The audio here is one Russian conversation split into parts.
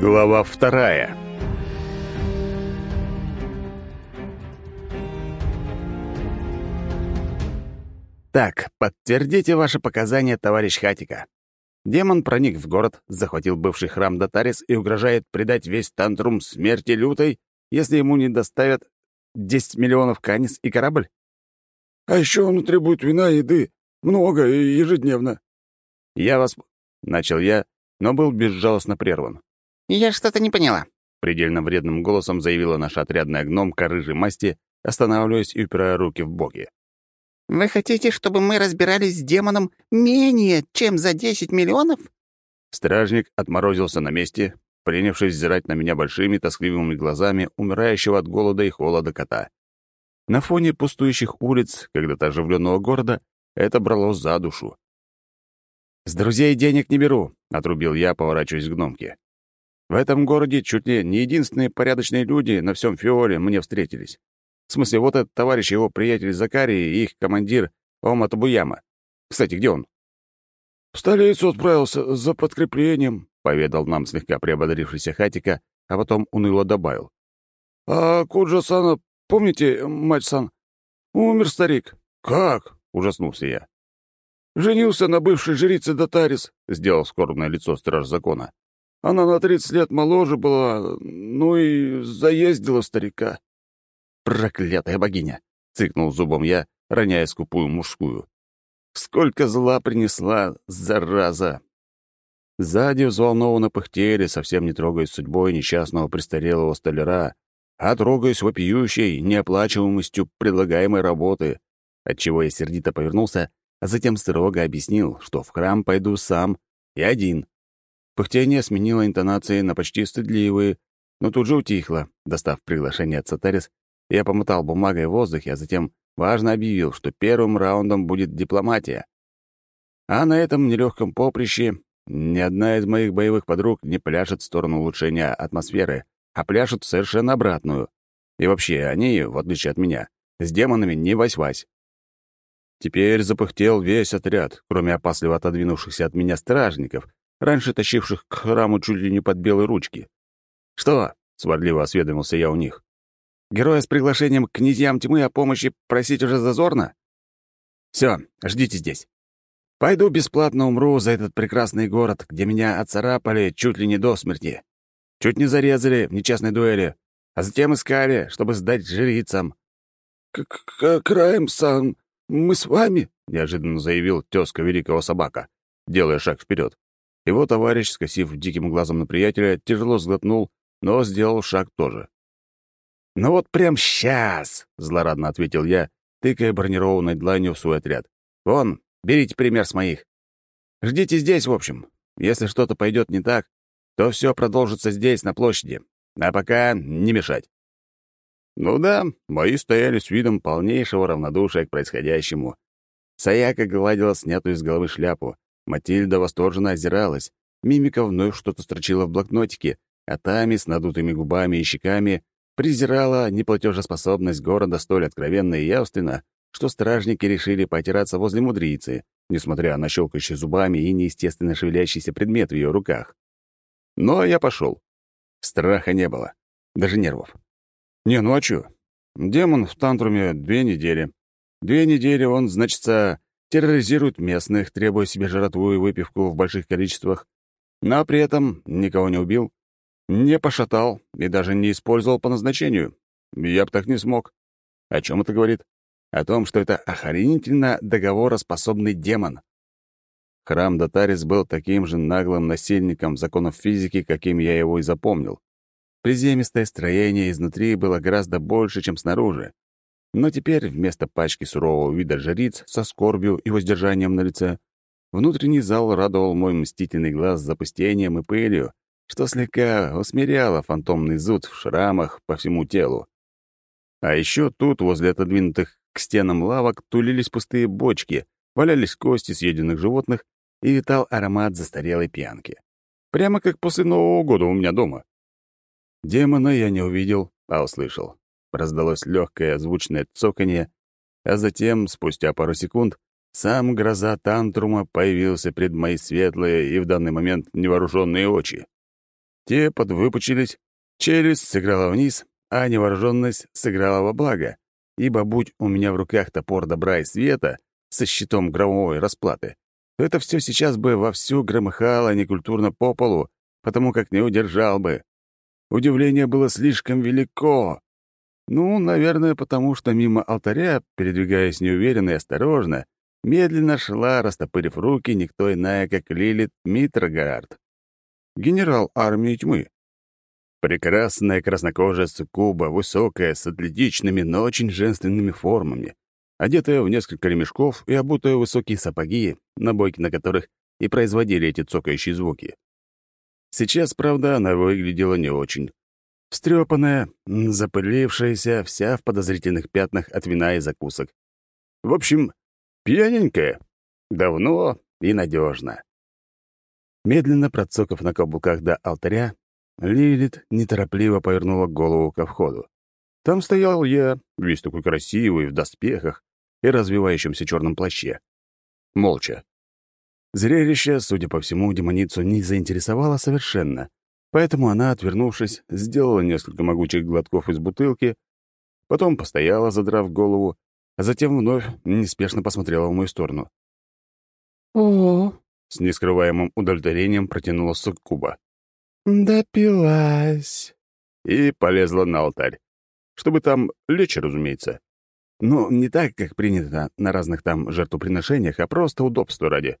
Глава вторая. Так, подтвердите ваши показания, товарищ Хатика. Демон проник в город, захватил бывший храм Датарис и угрожает предать весь Тантрум смерти лютой, если ему не доставят 10 миллионов канис и корабль? А еще он требует вина, еды. Много и ежедневно. Я вас... Начал я, но был безжалостно прерван. «Я что-то не поняла», — предельно вредным голосом заявила наша отрядная гномка рыжей масти, останавливаясь и упирая руки в боки. «Вы хотите, чтобы мы разбирались с демоном менее, чем за 10 миллионов?» Стражник отморозился на месте, принявшись взирать на меня большими тоскливыми глазами умирающего от голода и холода кота. На фоне пустующих улиц, когда-то оживленного города, это брало за душу. «С друзей денег не беру», — отрубил я, поворачиваясь к гномке. В этом городе чуть ли не единственные порядочные люди на всем Фиоле мне встретились. В смысле, вот этот товарищ его приятель Закарий и их командир Ома Табуяма. Кстати, где он? «В столицу отправился за подкреплением», — поведал нам слегка приободрившийся Хатика, а потом уныло добавил. «А Куджа-сана, помните, мать-сан? Умер старик». «Как?» — ужаснулся я. «Женился на бывшей жрице Датарис», — сделал скорбное лицо страж закона. Она на тридцать лет моложе была, ну и заездила старика. «Проклятая богиня!» — цыкнул зубом я, роняя скупую мужскую. «Сколько зла принесла, зараза!» Сзади взволнованно пыхтели, совсем не трогаясь судьбой несчастного престарелого столяра, а трогаясь вопиющей неоплачиваемостью предлагаемой работы, отчего я сердито повернулся, а затем строго объяснил, что в храм пойду сам и один. Пыхтение сменило интонации на почти стыдливые, но тут же утихло. Достав приглашение от Сатарис, я помотал бумагой в воздухе, а затем важно объявил, что первым раундом будет дипломатия. А на этом нелегком поприще ни одна из моих боевых подруг не пляшет в сторону улучшения атмосферы, а пляшет совершенно обратную. И вообще, они, в отличие от меня, с демонами не вась-вась. Теперь запыхтел весь отряд, кроме опасливо отодвинувшихся от меня стражников, раньше тащивших к храму чуть ли не под белые ручки. «Что?» — сварливо осведомился я у них. «Героя с приглашением к князьям тьмы о помощи просить уже зазорно? Все, ждите здесь. Пойду бесплатно умру за этот прекрасный город, где меня отцарапали чуть ли не до смерти. Чуть не зарезали в нечестной дуэли, а затем искали, чтобы сдать жрицам». «Краем-сан, мы с вами?» — неожиданно заявил тезка великого собака, делая шаг вперед. Его товарищ, скосив диким глазом на приятеля, тяжело сглотнул, но сделал шаг тоже. «Ну вот прям сейчас!» — злорадно ответил я, тыкая бронированной дланью в свой отряд. «Вон, берите пример с моих. Ждите здесь, в общем. Если что-то пойдет не так, то все продолжится здесь, на площади. А пока не мешать». Ну да, мои стояли с видом полнейшего равнодушия к происходящему. Саяка гладила снятую с головы шляпу, Матильда восторженно озиралась. Мимика вновь что-то строчила в блокнотике, а Тами с надутыми губами и щеками презирала неплатежеспособность города столь откровенно и явственно, что стражники решили потираться возле мудрицы, несмотря на щелкающие зубами и неестественно шевелящийся предмет в ее руках. Но я пошел. Страха не было. Даже нервов. Не, ну а чё? Демон в тантруме две недели. Две недели он, значится, терроризирует местных, требуя себе жратву и выпивку в больших количествах, но при этом никого не убил, не пошатал и даже не использовал по назначению. Я бы так не смог. О чем это говорит? О том, что это охренительно договороспособный демон. Храм Датарис был таким же наглым насильником законов физики, каким я его и запомнил. Приземистое строение изнутри было гораздо больше, чем снаружи. Но теперь вместо пачки сурового вида жриц со скорбью и воздержанием на лице внутренний зал радовал мой мстительный глаз запустением и пылью, что слегка усмиряло фантомный зуд в шрамах по всему телу. А еще тут, возле отодвинутых к стенам лавок, тулились пустые бочки, валялись кости съеденных животных и витал аромат застарелой пьянки. Прямо как после Нового года у меня дома. Демона я не увидел, а услышал. Раздалось легкое звучное цоканье, а затем, спустя пару секунд, сам гроза Тантрума появился пред мои светлые и в данный момент невооруженные очи. Те подвыпучились, челюсть сыграла вниз, а невооруженность сыграла во благо, ибо будь у меня в руках топор добра и света со щитом громовой расплаты, то это все сейчас бы вовсю громыхало некультурно по полу, потому как не удержал бы. Удивление было слишком велико. Ну, наверное, потому что мимо алтаря, передвигаясь неуверенно и осторожно, медленно шла, растопырив руки, никто иная, как Лилит Митрогард, генерал армии тьмы. Прекрасная краснокожая суккуба, высокая, с атлетичными, но очень женственными формами, одетая в несколько ремешков и обутая в высокие сапоги, набойки на которых и производили эти цокающие звуки. Сейчас, правда, она выглядела не очень. Встрепанная, запылившаяся, вся в подозрительных пятнах от вина и закусок. В общем, пьяненькая. Давно и надежно. Медленно процокав на каблуках до алтаря, Лилит неторопливо повернула голову ко входу. Там стоял я, весь такой красивый, в доспехах и развивающемся черном плаще. Молча. Зрелище, судя по всему, демоницу не заинтересовало совершенно, поэтому она, отвернувшись, сделала несколько могучих глотков из бутылки, потом постояла, задрав голову, а затем вновь неспешно посмотрела в мою сторону. «О, С нескрываемым удовлетворением протянула суккуба допилась!» и полезла на алтарь, чтобы там лечь, разумеется. Но не так, как принято на разных там жертвоприношениях, а просто удобство ради.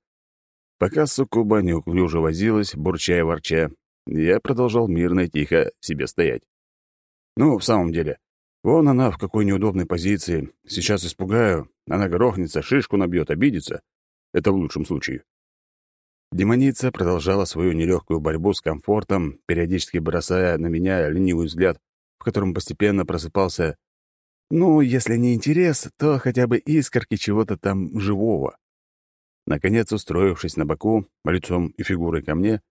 Пока суккуба неуклюже возилась, бурча и ворча, я продолжал мирно и тихо себе стоять. Ну, в самом деле, вон она в какой неудобной позиции. Сейчас испугаю, она грохнется, шишку набьет, обидится. Это в лучшем случае. Демоница продолжала свою нелегкую борьбу с комфортом, периодически бросая на меня ленивый взгляд, в котором постепенно просыпался, ну, если не интерес, то хотя бы искорки чего-то там живого. Наконец, устроившись на боку, лицом и фигурой ко мне,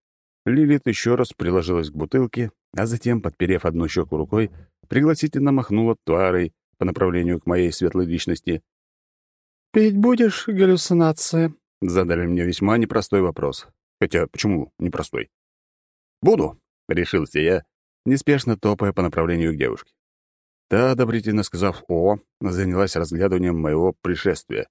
Лилит еще раз приложилась к бутылке, а затем, подперев одну щеку рукой, пригласительно махнула туарой по направлению к моей светлой личности. «Пить будешь, галлюцинация?» Задали мне весьма непростой вопрос. Хотя, почему непростой? «Буду», — решился я, неспешно топая по направлению к девушке. Та, одобрительно сказав «О», занялась разглядыванием моего пришествия.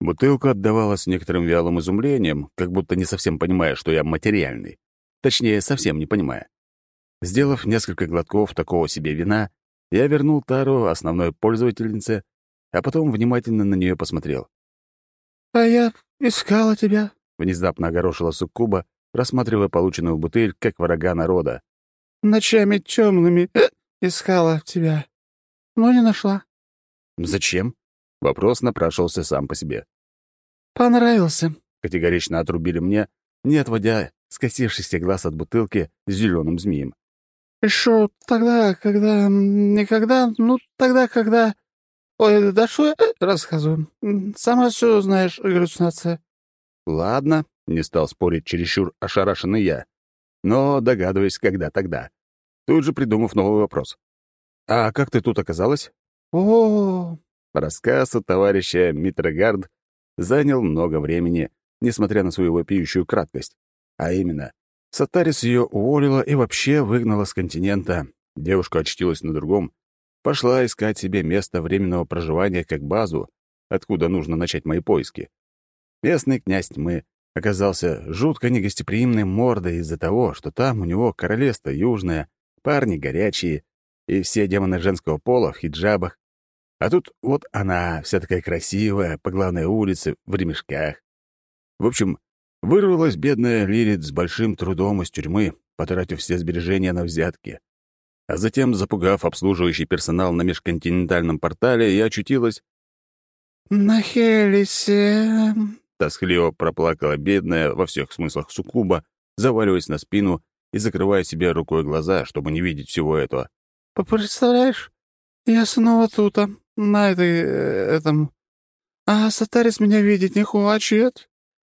Бутылка отдавалась некоторым вялым изумлением, как будто не совсем понимая, что я материальный. Точнее, совсем не понимая. Сделав несколько глотков такого себе вина, я вернул тару основной пользовательнице, а потом внимательно на нее посмотрел. «А я искала тебя». Внезапно огорошила суккуба, рассматривая полученную бутыль как врага народа. «Ночами темными искала тебя, но не нашла. «Зачем?» — вопрос напрашивался сам по себе. Понравился». Категорично отрубили мне, не отводя скосившийся глаз от бутылки с зеленым змеем. Еще тогда, когда... Никогда... Ну, тогда, когда... Ой, да что я рассказываю? Сама все знаешь, галлюцинация. «Ладно», — не стал спорить чересчур ошарашенный я, но догадываюсь, когда тогда. Тут же придумав новый вопрос. «А как ты тут оказалась?» О, Рассказ от товарища Митрогард занял много времени, несмотря на свою вопиющую краткость. А именно, Сатарис ее уволила и вообще выгнала с континента. Девушка очтилась на другом, пошла искать себе место временного проживания как базу, откуда нужно начать мои поиски. Местный князь тьмы оказался жутко негостеприимной мордой из-за того, что там у него королевство южное, парни горячие, и все демоны женского пола в хиджабах. А тут вот она, вся такая красивая, по главной улице, в ремешках. В общем, вырвалась бедная Лилит с большим трудом из тюрьмы, потратив все сбережения на взятки. А затем, запугав обслуживающий персонал на межконтинентальном портале, я очутилась... на Хелисе. Тоскливо проплакала бедная во всех смыслах суккуба, заваливаясь на спину и закрывая себе рукой глаза, чтобы не видеть всего этого. Представляешь, я снова тут, а, на этой... э, этом... А Сатарис меня видеть не хочет.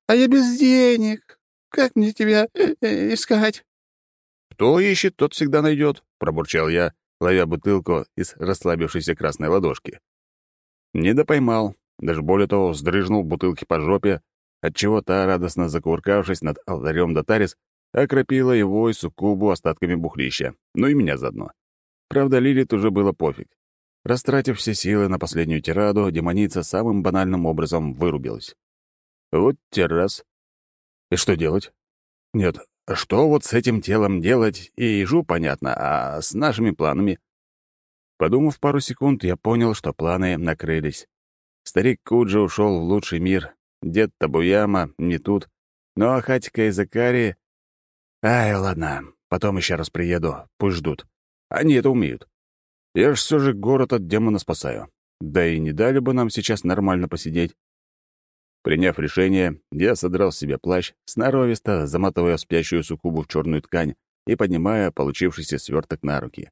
А я без денег. Как мне тебя э, э, искать? «Кто ищет, тот всегда найдет», — пробурчал я, ловя бутылку из расслабившейся красной ладошки. Не допоймал, даже более того, вздрыжнул бутылки по жопе, отчего та, радостно закувыркавшись над алтарем Датарис, окропила его и суккубу остатками бухлища, ну и меня заодно. Правда, Лилит уже было пофиг. Растратив все силы на последнюю тираду, демоница самым банальным образом вырубилась. Вот те раз. И что делать? Нет, что вот с этим телом делать, и ежу понятно, а с нашими планами? Подумав пару секунд, я понял, что планы накрылись. Старик Куджи ушел в лучший мир, дед Табуяма не тут, ну, Хатика и Закари... Ай, ладно, потом еще раз приеду, пусть ждут. Они это умеют. Я ж все же город от демона спасаю. Да и не дали бы нам сейчас нормально посидеть. Приняв решение, я содрал с себя плащ, сноровисто заматывая спящую суккубу в черную ткань и поднимая получившийся сверток на руки.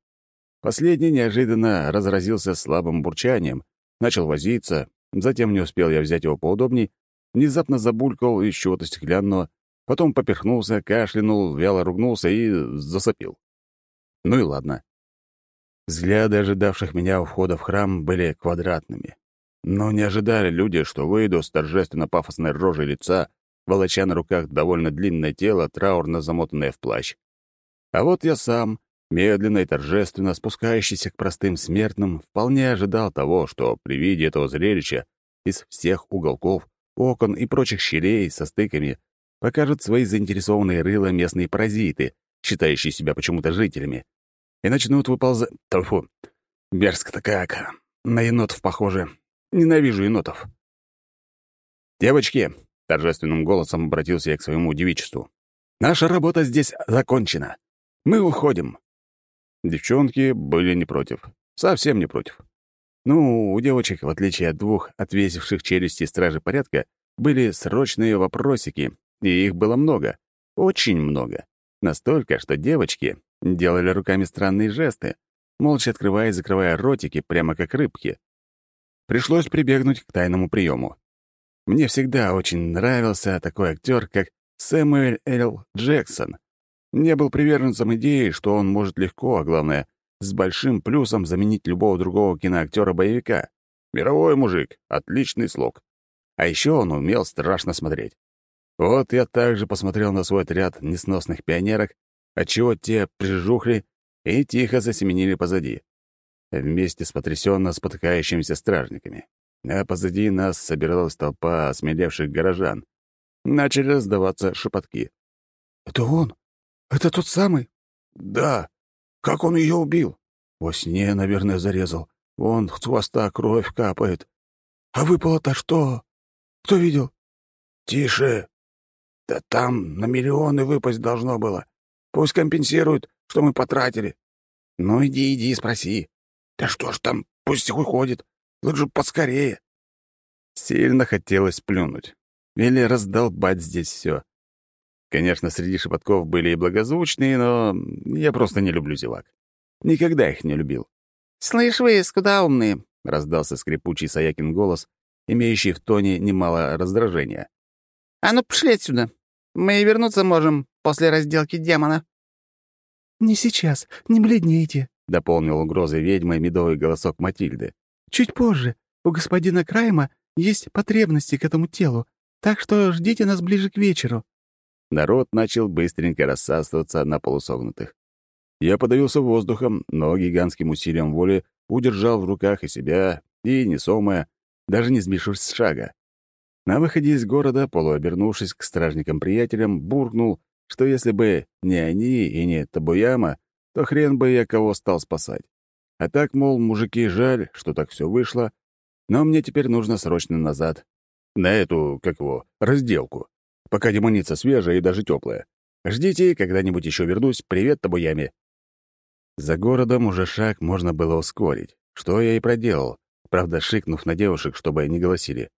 Последний неожиданно разразился слабым бурчанием, начал возиться, затем не успел я взять его поудобней, внезапно забулькал из чего-то стеклянного, потом поперхнулся, кашлянул, вяло ругнулся и засопил. Ну и ладно. Взгляды ожидавших меня у входа в храм были квадратными. Но не ожидали люди, что выйду с торжественно-пафосной рожей лица, волоча на руках довольно длинное тело, траурно замотанное в плащ. А вот я сам, медленно и торжественно спускающийся к простым смертным, вполне ожидал того, что при виде этого зрелища из всех уголков, окон и прочих щелей со стыками покажут свои заинтересованные рыла местные паразиты, считающие себя почему-то жителями, и начнут выползать... Тьфу, мерзко-то как. На енотов похоже. Ненавижу енотов. «Девочки!» — торжественным голосом обратился я к своему девичеству. «Наша работа здесь закончена. Мы уходим». Девчонки были не против. Совсем не против. Ну, у девочек, в отличие от двух отвесивших челюсти стражи порядка, были срочные вопросики, и их было много. Очень много. Настолько, что девочки делали руками странные жесты, молча открывая и закрывая ротики, прямо как рыбки. Пришлось прибегнуть к тайному приему. Мне всегда очень нравился такой актер, как Сэмюэль Л. Джексон. Не был приверженцем идеи, что он может легко, а главное, с большим плюсом заменить любого другого киноактера-боевика. Мировой мужик, отличный слог. А еще он умел страшно смотреть. Вот я также посмотрел на свой отряд несносных пионерок, отчего те прижухли и тихо засеменили позади вместе с потрясенно спотыкающимися стражниками. А позади нас собиралась толпа осмелевших горожан. Начали раздаваться шепотки. «Это он? Это тот самый?» «Да. Как он ее убил?» «Во сне, наверное, зарезал. Вон с хвоста кровь капает. А выпало-то что? Кто видел?» «Тише. Да там на миллионы выпасть должно было. Пусть компенсируют, что мы потратили. Ну, иди, иди, спроси. Да что ж там, пусть уходит. Лучше поскорее. Сильно хотелось плюнуть. Или раздолбать здесь все. Конечно, среди шепотков были и благозвучные, но я просто не люблю зевак. Никогда их не любил. «Слышь вы, куда умные?» — раздался скрипучий Саякин голос, имеющий в тоне немало раздражения. «А ну, пошли отсюда. Мы и вернуться можем после разделки демона». «Не сейчас, не бледнейте», — дополнил угрозой ведьмы медовый голосок Матильды. «Чуть позже. У господина Крайма есть потребности к этому телу, так что ждите нас ближе к вечеру». Народ начал быстренько рассасываться на полусогнутых. Я подавился воздухом, но гигантским усилием воли удержал в руках и себя, и несомое, даже не сбившись с шага. На выходе из города, полуобернувшись к стражникам-приятелям, буркнул, что если бы не они и не Табуяма, то хрен бы я кого стал спасать. А так, мол, мужики, жаль, что так все вышло, но мне теперь нужно срочно назад. На эту, как его, разделку. Пока демоница свежая и даже теплая. Ждите, когда-нибудь еще вернусь. Привет, табуями. За городом уже шаг можно было ускорить, что я и проделал, правда, шикнув на девушек, чтобы они голосили.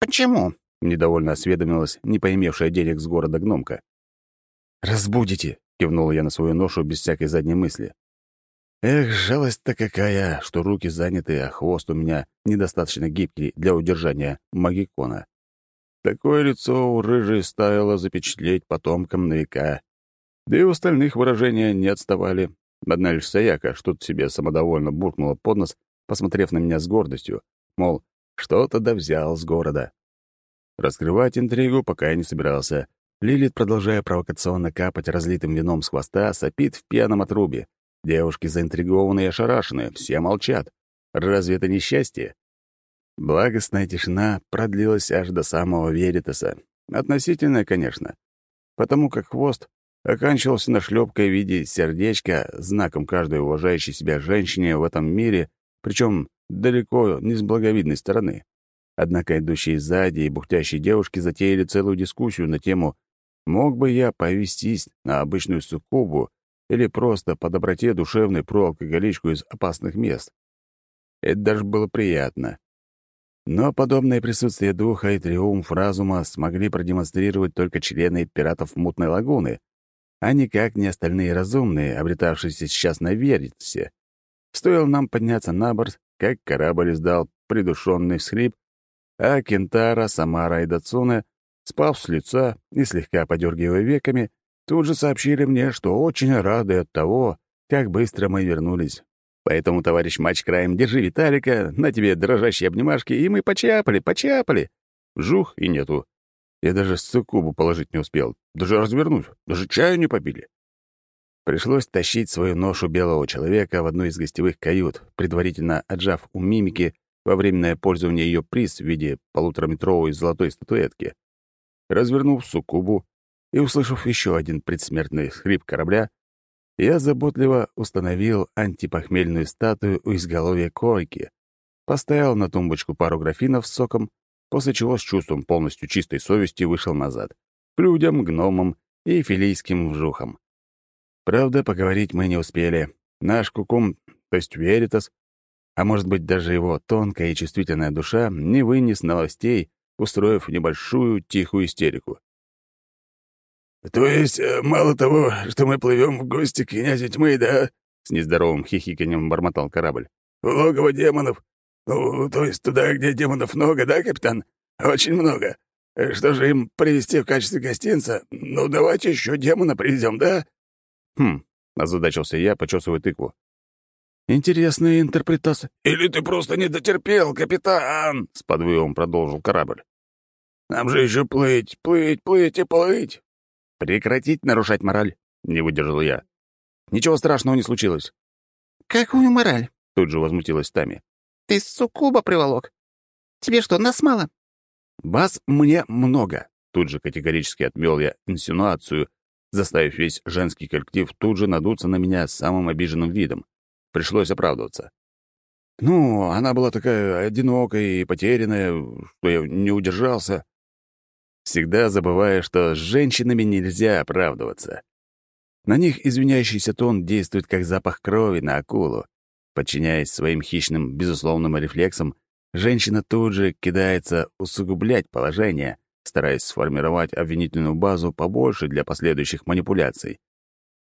«Почему?» — недовольно осведомилась не поимевшая денег с города гномка. «Разбудите!» — кивнул я на свою ношу без всякой задней мысли. Эх, жалость-то какая, что руки заняты, а хвост у меня недостаточно гибкий для удержания магикона. Такое лицо у рыжей стоило запечатлеть потомкам на века. Да и у остальных выражения не отставали. Одна лишь Саяка что-то себе самодовольно буркнула под нос, посмотрев на меня с гордостью, мол, что-то да взял с города. Раскрывать интригу пока я не собирался, Лилит, продолжая провокационно капать разлитым вином с хвоста, сопит в пьяном отрубе. Девушки заинтригованы и ошарашены, все молчат. Разве это не счастье? Благостная тишина продлилась аж до самого Веритаса. Относительная, конечно. Потому как хвост оканчивался нашлепкой в виде сердечка, знаком каждой уважающей себя женщине в этом мире, причем далеко не с благовидной стороны. Однако идущие сзади и бухтящие девушки затеяли целую дискуссию на тему «Мог бы я повестись на обычную суккубу или просто по доброте душевной про алкоголичку из опасных мест?» Это даже было приятно. Но подобное присутствие духа и триумф разума смогли продемонстрировать только члены пиратов Мутной лагуны, а никак не остальные разумные, обретавшиеся сейчас на Верите. Стоило нам подняться на борт, как корабль издал придушенный всхрип, а Кентара, Самара и Дацуна, спав с лица и слегка подергивая веками, тут же сообщили мне, что очень рады от того, как быстро мы вернулись. Поэтому, товарищ матч держи Виталика, на тебе дрожащие обнимашки, и мы почапали, почапали. Жух и нету. Я даже суккубу положить не успел, даже развернуть, даже чаю не попили. Пришлось тащить свою ношу белого человека в одну из гостевых кают, предварительно отжав у мимики во временное пользование ее приз в виде полутораметровой золотой статуэтки. Развернув суккубу и услышав еще один предсмертный хрип корабля, я заботливо установил антипохмельную статую у изголовья койки, поставил на тумбочку пару графинов с соком после чего с чувством полностью чистой совести вышел назад, к людям, гномам и филийским вжухам. Правда, поговорить мы не успели. Наш кукум, то есть Веритас, а может быть даже его тонкая и чувствительная душа, не вынес новостей, устроив небольшую тихую истерику. «То есть, э, мало того, что мы плывем в гости к князю тьмы, да?» — с нездоровым хихиканьем бормотал корабль. «В логово демонов, «Ну, то есть туда, где демонов много, да, капитан? Очень много. Что же им привезти в качестве гостинца? Ну, давайте еще демона привезем, да?» «Хм», — озадачился я, почесывая тыкву. «Интересная интерпретация». «Или ты просто не дотерпел, капитан?» — с подвывом продолжил корабль. «Нам же еще плыть, плыть, плыть и плыть». «Прекратить нарушать мораль», — не выдержал я. «Ничего страшного не случилось». «Какую мораль?» — тут же возмутилась Тами. Ты суккуба приволок? Тебе что, нас мало?» «Вас мне много», — тут же категорически отмел я инсинуацию, заставив весь женский коллектив тут же надуться на меня самым обиженным видом. Пришлось оправдываться. «Ну, она была такая одинокая и потерянная, что я не удержался». Всегда забывая, что с женщинами нельзя оправдываться. На них извиняющийся тон действует как запах крови на акулу. Подчиняясь своим хищным, безусловным рефлексам, женщина тут же кидается усугублять положение, стараясь сформировать обвинительную базу побольше для последующих манипуляций.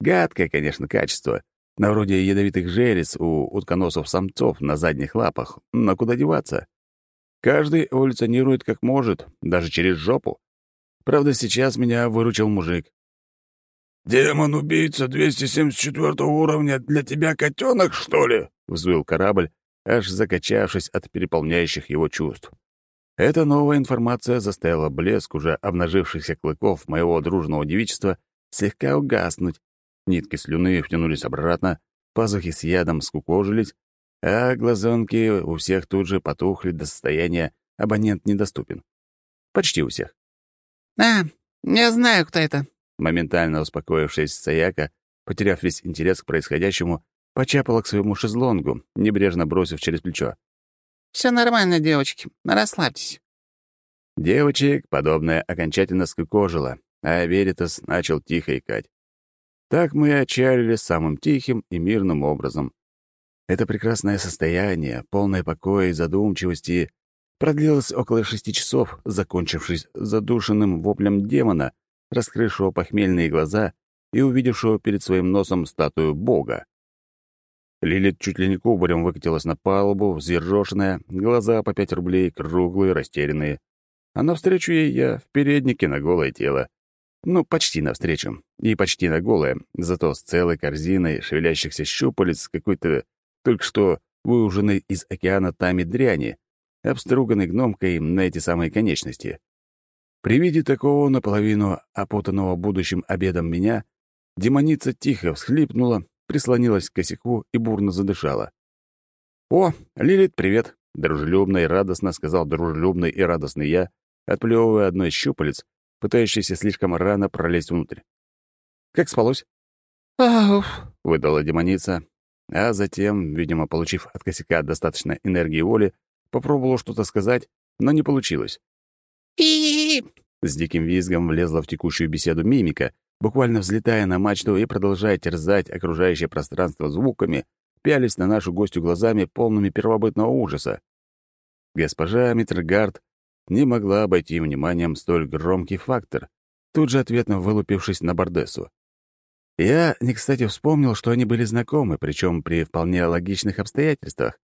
Гадкое, конечно, качество, на вроде ядовитых желез у утконосов-самцов на задних лапах, но куда деваться? Каждый эволюционирует как может, даже через жопу. Правда, сейчас меня выручил мужик. «Демон-убийца 274 уровня для тебя котенок, что ли?» — взвыл корабль, аж закачавшись от переполняющих его чувств. Эта новая информация заставила блеск уже обнажившихся клыков моего дружного девичества слегка угаснуть. Нитки слюны втянулись обратно, пазухи с ядом скукожились, а глазонки у всех тут же потухли до состояния «абонент недоступен». Почти у всех. «А, я знаю, кто это», Моментально успокоившись Саяка, потеряв весь интерес к происходящему, почапала к своему шезлонгу, небрежно бросив через плечо. «Все нормально, девочки, расслабьтесь». Девочек подобное окончательно скукожило, а Веритас начал тихо икать. Так мы отчалили самым тихим и мирным образом. Это прекрасное состояние, полное покоя и задумчивости, продлилось около шести часов, закончившись задушенным воплем демона, раскрывшего похмельные глаза и увидевшего перед своим носом статую бога. Лилит чуть ли не кубарем выкатилась на палубу, взъержошенная, глаза по пять рублей, круглые, растерянные. А навстречу ей я в переднике на голое тело. Ну, почти навстречу. И почти на голое, зато с целой корзиной шевелящихся щупалец какой-то только что выуженной из океана тами дряни, обструганной гномкой на эти самые конечности. При виде такого наполовину опутанного будущим обедом меня, демоница тихо всхлипнула, прислонилась к косяку и бурно задышала. «О, Лилит, привет!» — дружелюбно и радостно сказал дружелюбный и радостный я, отплевывая одно из щупалец, пытающийся слишком рано пролезть внутрь. «Как спалось?» «Ауф!» — выдала демоница, а затем, видимо, получив от косяка достаточно энергии воли, попробовала что-то сказать, но не получилось. и С диким визгом влезла в текущую беседу мимика, буквально взлетая на мачту и продолжая терзать окружающее пространство звуками, пялись на нашу гостью глазами, полными первобытного ужаса. Госпожа Митрогард не могла обойти вниманием столь громкий фактор, тут же ответно вылупившись на Бардессу. Я, не кстати, вспомнил, что они были знакомы, причем при вполне логичных обстоятельствах.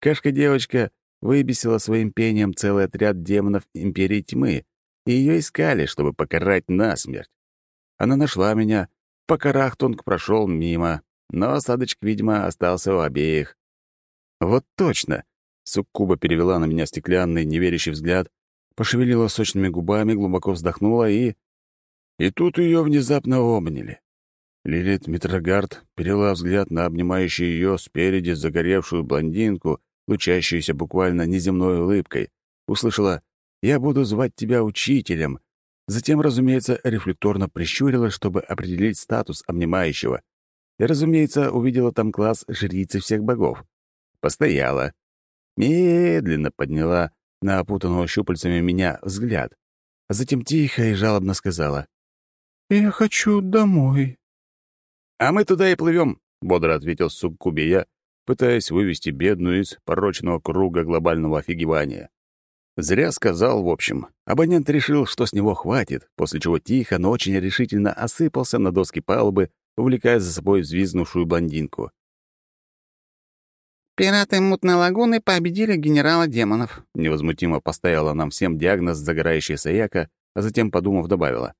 Кашка-девочка выбесила своим пением целый отряд демонов Империи Тьмы, и ее искали, чтобы покарать насмерть. Она нашла меня, покарахтунг прошел мимо, но осадочек, видимо, остался у обеих. Вот точно. Суккуба перевела на меня стеклянный, неверящий взгляд, пошевелила сочными губами, глубоко вздохнула и... И тут ее внезапно обняли. Лилит Митрогард перела взгляд на обнимающую ее спереди загоревшую блондинку, лучащуюся буквально неземной улыбкой. Услышала «Я буду звать тебя учителем». Затем, разумеется, рефлекторно прищурилась, чтобы определить статус обнимающего. И, разумеется, увидела там класс жрицы всех богов. Постояла. Медленно подняла на опутанного щупальцами меня взгляд. А затем тихо и жалобно сказала. «Я хочу домой». «А мы туда и плывем», — бодро ответил Суккуби пытаясь вывести бедную из порочного круга глобального офигевания. Зря сказал, в общем. Абонент решил, что с него хватит, после чего тихо, но очень решительно осыпался на доски палубы, увлекая за собой взвизгнувшую блондинку. «Пираты Мутной Лагуны победили генерала демонов», — невозмутимо поставила нам всем диагноз загорающая Саяка, а затем, подумав, добавила.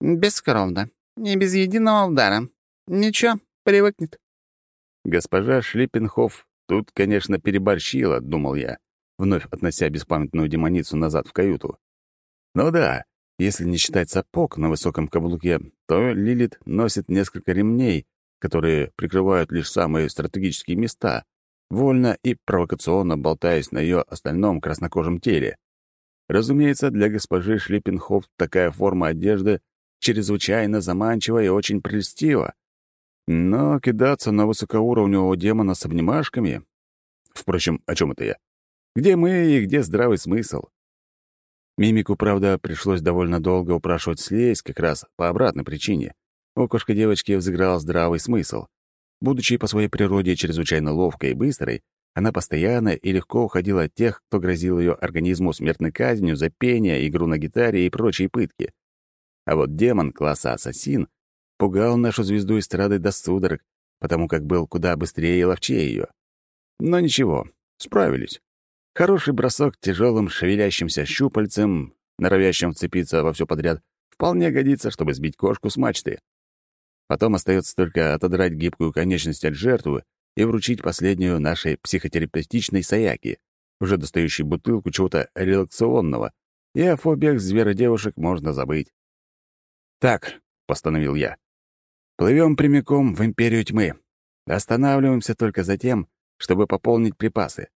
«Бескровно. И без единого удара. Ничего, привыкнет». Госпожа Шлиппенхоф тут, конечно, переборщила, думал я, вновь относя беспамятную демоницу назад в каюту. Ну да, если не считать сапог на высоком каблуке, то Лилит носит несколько ремней, которые прикрывают лишь самые стратегические места, вольно и провокационно болтаясь на ее остальном краснокожем теле. Разумеется, для госпожи Шлиппенхоф такая форма одежды чрезвычайно заманчива и очень прелестива. Но кидаться на высокоуровневого демона с обнимашками... Впрочем, о чем это я? Где мы и где здравый смысл? Мимику, правда, пришлось довольно долго упрашивать слезть как раз по обратной причине. У кошка-девочки взыграл здравый смысл. Будучи по своей природе чрезвычайно ловкой и быстрой, она постоянно и легко уходила от тех, кто грозил ее организму смертной казнью за пение, игру на гитаре и прочие пытки. А вот демон класса ассасин пугал нашу звезду эстрады до судорог, потому как был куда быстрее и ловчее ее. Но ничего, справились. Хороший бросок тяжелым шевелящимся щупальцем, норовящим вцепиться во все подряд, вполне годится, чтобы сбить кошку с мачты. Потом остается только отодрать гибкую конечность от жертвы и вручить последнюю нашей психотерапевтичной саяки, уже достающей бутылку чего-то релаксационного, и о фобиях зверодевушек можно забыть. «Так», — постановил я, — «плывем прямиком в Империю Тьмы. Останавливаемся только за тем, чтобы пополнить припасы.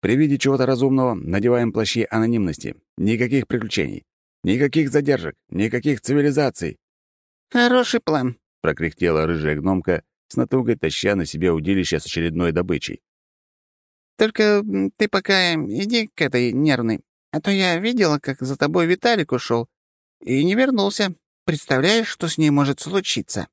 При виде чего-то разумного надеваем плащи анонимности. Никаких приключений. Никаких задержек. Никаких цивилизаций. «Хороший план», — прокряхтела рыжая гномка, с натугой таща на себе удилище с очередной добычей. «Только ты пока иди к этой нервной, а то я видела, как за тобой Виталик ушел и не вернулся. Представляешь, что с ней может случиться?»